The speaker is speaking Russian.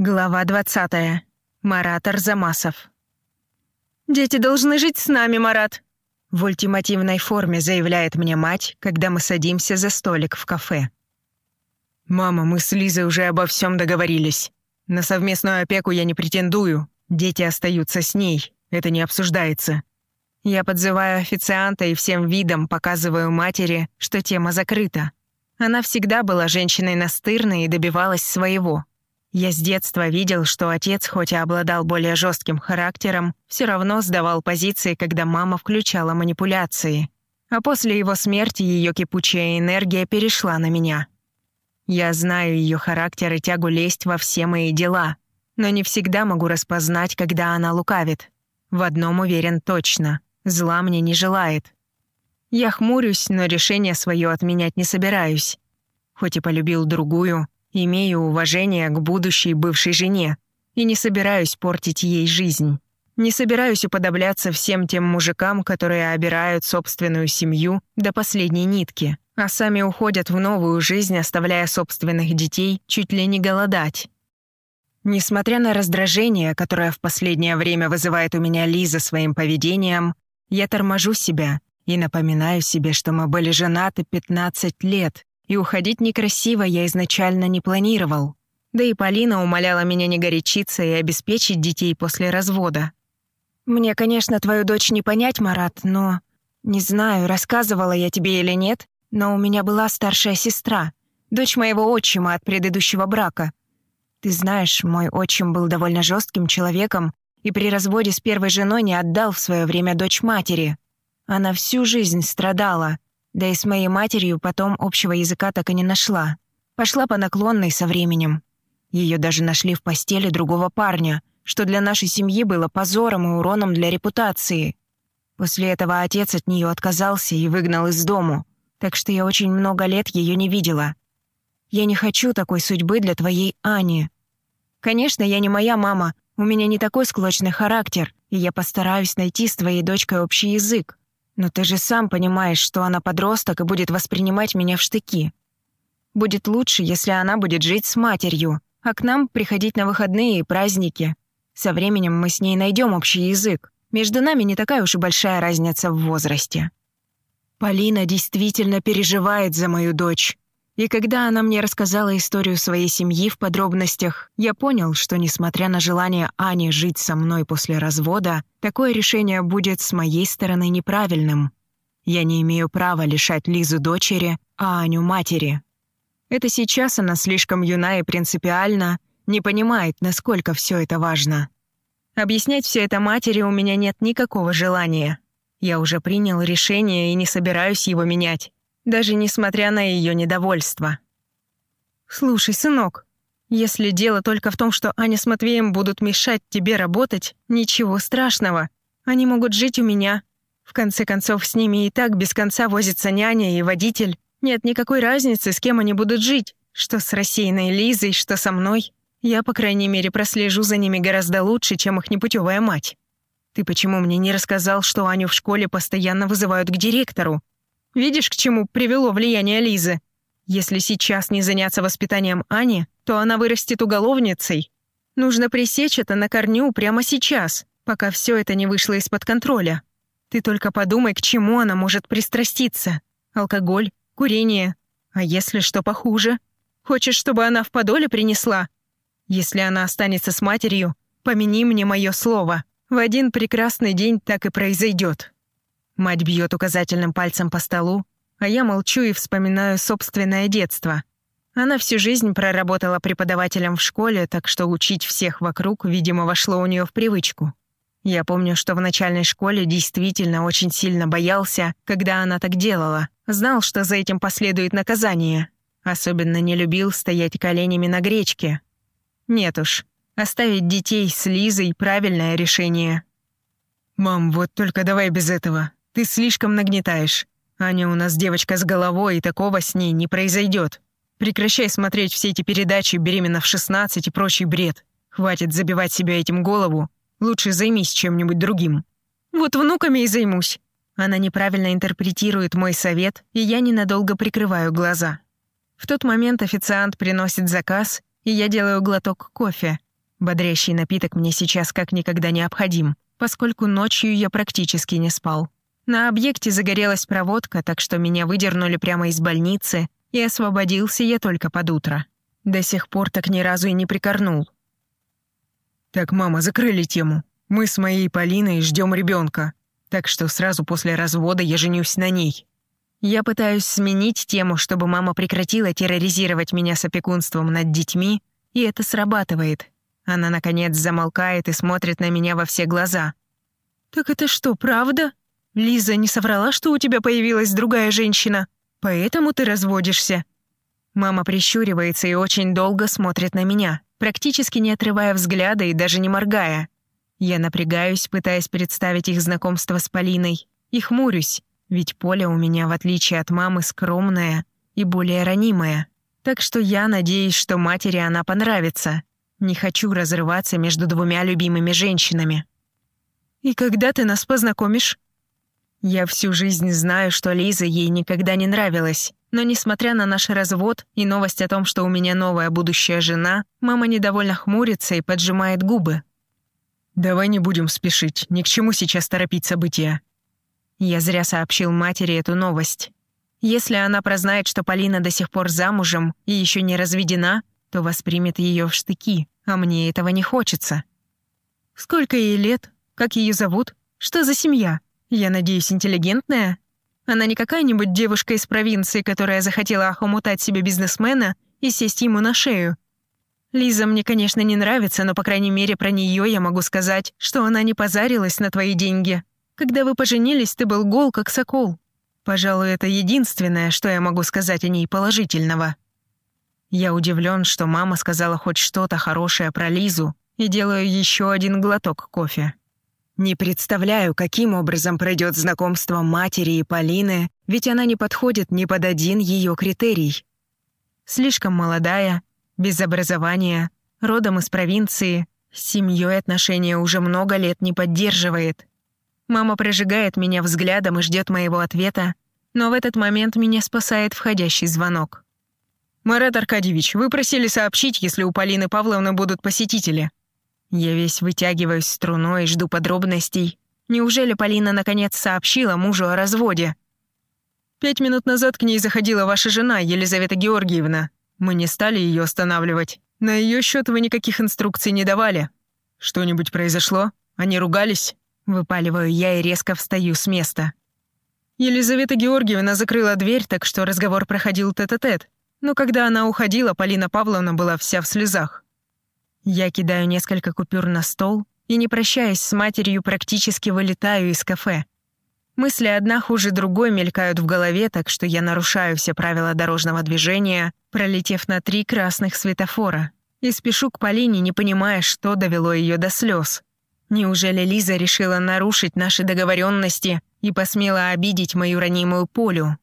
Глава 20. Марат Арзамасов. «Дети должны жить с нами, Марат!» В ультимативной форме заявляет мне мать, когда мы садимся за столик в кафе. «Мама, мы с Лизой уже обо всем договорились. На совместную опеку я не претендую. Дети остаются с ней. Это не обсуждается». Я подзываю официанта и всем видом показываю матери, что тема закрыта. Она всегда была женщиной настырной и добивалась своего. Я с детства видел, что отец, хоть и обладал более жестким характером, все равно сдавал позиции, когда мама включала манипуляции. А после его смерти ее кипучая энергия перешла на меня. Я знаю ее характер и тягу лезть во все мои дела, но не всегда могу распознать, когда она лукавит. В одном уверен точно — зла мне не желает. Я хмурюсь, но решение свое отменять не собираюсь. Хоть и полюбил другую, Имею уважение к будущей бывшей жене и не собираюсь портить ей жизнь. Не собираюсь уподобляться всем тем мужикам, которые обирают собственную семью до последней нитки, а сами уходят в новую жизнь, оставляя собственных детей чуть ли не голодать. Несмотря на раздражение, которое в последнее время вызывает у меня Лиза своим поведением, я торможу себя и напоминаю себе, что мы были женаты 15 лет, и уходить некрасиво я изначально не планировал. Да и Полина умоляла меня не горячиться и обеспечить детей после развода. «Мне, конечно, твою дочь не понять, Марат, но... Не знаю, рассказывала я тебе или нет, но у меня была старшая сестра, дочь моего отчима от предыдущего брака. Ты знаешь, мой отчим был довольно жестким человеком и при разводе с первой женой не отдал в свое время дочь матери. Она всю жизнь страдала, да и с моей матерью потом общего языка так и не нашла. Пошла по наклонной со временем. Ее даже нашли в постели другого парня, что для нашей семьи было позором и уроном для репутации. После этого отец от нее отказался и выгнал из дому, так что я очень много лет ее не видела. Я не хочу такой судьбы для твоей Ани. Конечно, я не моя мама, у меня не такой склочный характер, и я постараюсь найти с твоей дочкой общий язык. Но ты же сам понимаешь, что она подросток и будет воспринимать меня в штыки. Будет лучше, если она будет жить с матерью, а к нам приходить на выходные и праздники. Со временем мы с ней найдем общий язык. Между нами не такая уж и большая разница в возрасте. Полина действительно переживает за мою дочь. И когда она мне рассказала историю своей семьи в подробностях, я понял, что, несмотря на желание Ани жить со мной после развода, такое решение будет с моей стороны неправильным. Я не имею права лишать Лизу дочери, а Аню матери. Это сейчас она слишком юна и принципиальна, не понимает, насколько все это важно. Объяснять все это матери у меня нет никакого желания. Я уже принял решение и не собираюсь его менять даже несмотря на ее недовольство. «Слушай, сынок, если дело только в том, что Аня с Матвеем будут мешать тебе работать, ничего страшного. Они могут жить у меня. В конце концов, с ними и так без конца возится няня и водитель. Нет никакой разницы, с кем они будут жить. Что с рассеянной Лизой, что со мной. Я, по крайней мере, прослежу за ними гораздо лучше, чем их непутевая мать. Ты почему мне не рассказал, что Аню в школе постоянно вызывают к директору? Видишь, к чему привело влияние Лизы? Если сейчас не заняться воспитанием Ани, то она вырастет уголовницей. Нужно пресечь это на корню прямо сейчас, пока все это не вышло из-под контроля. Ты только подумай, к чему она может пристраститься. Алкоголь, курение. А если что похуже? Хочешь, чтобы она в подоле принесла? Если она останется с матерью, помяни мне мое слово. В один прекрасный день так и произойдет. Мать бьет указательным пальцем по столу, а я молчу и вспоминаю собственное детство. Она всю жизнь проработала преподавателем в школе, так что учить всех вокруг, видимо, вошло у нее в привычку. Я помню, что в начальной школе действительно очень сильно боялся, когда она так делала. Знал, что за этим последует наказание. Особенно не любил стоять коленями на гречке. Нет уж, оставить детей с Лизой — правильное решение. «Мам, вот только давай без этого. Ты слишком нагнетаешь. Аня у нас девочка с головой, и такого с ней не произойдет. Прекращай смотреть все эти передачи «Беременна в 16» и прочий бред. Хватит забивать себя этим голову. Лучше займись чем-нибудь другим. Вот внуками и займусь. Она неправильно интерпретирует мой совет, и я ненадолго прикрываю глаза. В тот момент официант приносит заказ, и я делаю глоток кофе, Бодрящий напиток мне сейчас как никогда необходим, поскольку ночью я практически не спал. На объекте загорелась проводка, так что меня выдернули прямо из больницы, и освободился я только под утро. До сих пор так ни разу и не прикорнул. «Так, мама, закрыли тему. Мы с моей Полиной ждем ребенка, так что сразу после развода я женюсь на ней». Я пытаюсь сменить тему, чтобы мама прекратила терроризировать меня с опекунством над детьми, и это срабатывает. Она, наконец, замолкает и смотрит на меня во все глаза. «Так это что, правда? Лиза не соврала, что у тебя появилась другая женщина? Поэтому ты разводишься?» Мама прищуривается и очень долго смотрит на меня, практически не отрывая взгляда и даже не моргая. Я напрягаюсь, пытаясь представить их знакомство с Полиной, и хмурюсь, ведь Поля у меня, в отличие от мамы, скромная и более ранимая. Так что я надеюсь, что матери она понравится. Не хочу разрываться между двумя любимыми женщинами. «И когда ты нас познакомишь?» Я всю жизнь знаю, что Лиза ей никогда не нравилась. Но несмотря на наш развод и новость о том, что у меня новая будущая жена, мама недовольно хмурится и поджимает губы. «Давай не будем спешить, ни к чему сейчас торопить события. Я зря сообщил матери эту новость. Если она прознает, что Полина до сих пор замужем и еще не разведена, то воспримет ее в штыки, а мне этого не хочется. Сколько ей лет? Как ее зовут? Что за семья? Я надеюсь, интеллигентная? Она не какая-нибудь девушка из провинции, которая захотела охомутать себе бизнесмена и сесть ему на шею. Лиза мне, конечно, не нравится, но, по крайней мере, про нее я могу сказать, что она не позарилась на твои деньги. Когда вы поженились, ты был гол, как сокол. Пожалуй, это единственное, что я могу сказать о ней положительного. Я удивлен, что мама сказала хоть что-то хорошее про Лизу, и делаю еще один глоток кофе. Не представляю, каким образом пройдет знакомство матери и Полины, ведь она не подходит ни под один ее критерий. Слишком молодая, без образования, родом из провинции, с семьей отношения уже много лет не поддерживает. Мама прожигает меня взглядом и ждет моего ответа, но в этот момент меня спасает входящий звонок. «Марат Аркадьевич, вы просили сообщить, если у Полины Павловны будут посетители». Я весь вытягиваюсь струной и жду подробностей. Неужели Полина наконец сообщила мужу о разводе? «Пять минут назад к ней заходила ваша жена, Елизавета Георгиевна. Мы не стали ее останавливать. На ее счет вы никаких инструкций не давали. Что-нибудь произошло? Они ругались?» Выпаливаю я и резко встаю с места. Елизавета Георгиевна закрыла дверь, так что разговор проходил тет-а-тет. -тет. Но когда она уходила, Полина Павловна была вся в слезах. Я кидаю несколько купюр на стол и, не прощаясь с матерью, практически вылетаю из кафе. Мысли одна хуже другой мелькают в голове, так что я нарушаю все правила дорожного движения, пролетев на три красных светофора, и спешу к Полине, не понимая, что довело ее до слез. Неужели Лиза решила нарушить наши договоренности и посмела обидеть мою ранимую Полю?